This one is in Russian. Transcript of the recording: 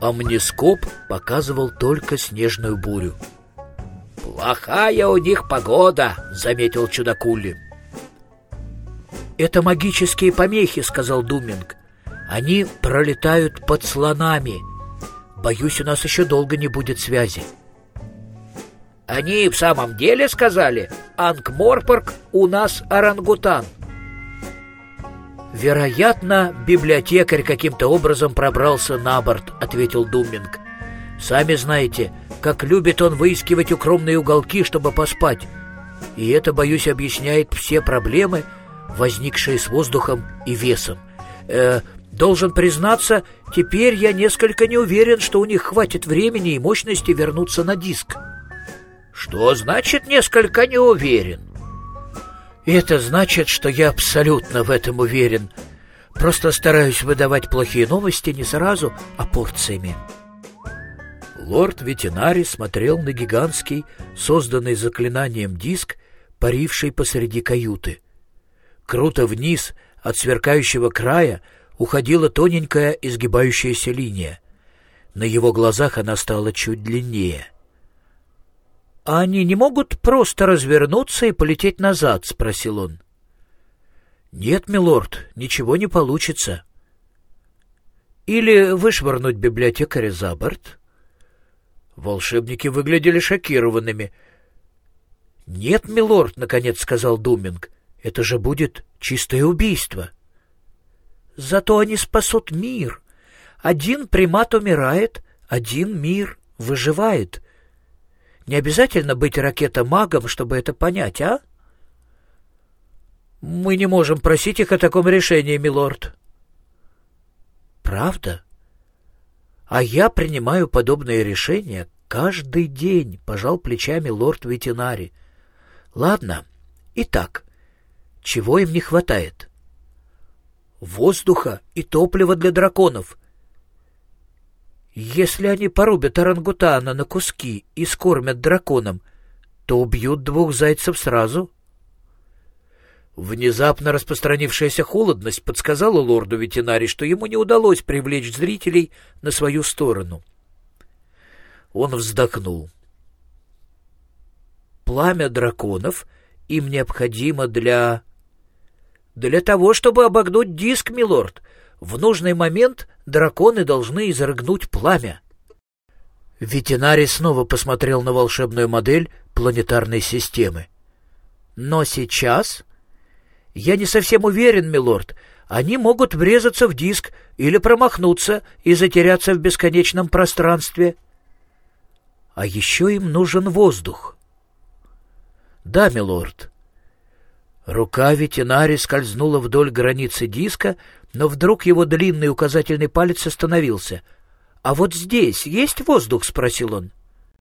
Амнископ показывал только снежную бурю. «Плохая у них погода», — заметил чудакули. «Это магические помехи», — сказал Думинг. «Они пролетают под слонами. Боюсь, у нас еще долго не будет связи». «Они в самом деле сказали, Ангморпорг у нас орангутан». «Вероятно, библиотекарь каким-то образом пробрался на борт», — ответил Думинг. «Сами знаете, как любит он выискивать укромные уголки, чтобы поспать. И это, боюсь, объясняет все проблемы, возникшие с воздухом и весом. Э, должен признаться, теперь я несколько не уверен, что у них хватит времени и мощности вернуться на диск». «Что значит несколько не уверен?» Это значит, что я абсолютно в этом уверен. Просто стараюсь выдавать плохие новости не сразу, а порциями. Лорд-ветеринарий смотрел на гигантский, созданный заклинанием диск, паривший посреди каюты. Круто вниз от сверкающего края уходила тоненькая изгибающаяся линия. На его глазах она стала чуть длиннее — «А они не могут просто развернуться и полететь назад?» — спросил он. «Нет, милорд, ничего не получится». «Или вышвырнуть библиотекаря за борт?» Волшебники выглядели шокированными. «Нет, милорд», — наконец сказал Думинг, — «это же будет чистое убийство». «Зато они спасут мир. Один примат умирает, один мир выживает», не обязательно быть ракетомагом, чтобы это понять, а? Мы не можем просить их о таком решении, милорд. Правда? А я принимаю подобные решения каждый день, пожал плечами лорд Ветинари. Ладно, итак, чего им не хватает? Воздуха и топлива для драконов — если они порубят орангутана на куски и скормят драконом, то убьют двух зайцев сразу. Внезапно распространившаяся холодность подсказала лорду ветеринарий, что ему не удалось привлечь зрителей на свою сторону. Он вздохнул. Пламя драконов им необходимо для... Для того, чтобы обогнуть диск, милорд. В нужный момент драконы должны изрыгнуть пламя. Ветеринарий снова посмотрел на волшебную модель планетарной системы. Но сейчас... Я не совсем уверен, милорд. Они могут врезаться в диск или промахнуться и затеряться в бесконечном пространстве. А еще им нужен воздух. Да, милорд. Рука ветеринари скользнула вдоль границы диска, но вдруг его длинный указательный палец остановился. «А вот здесь есть воздух?» — спросил он.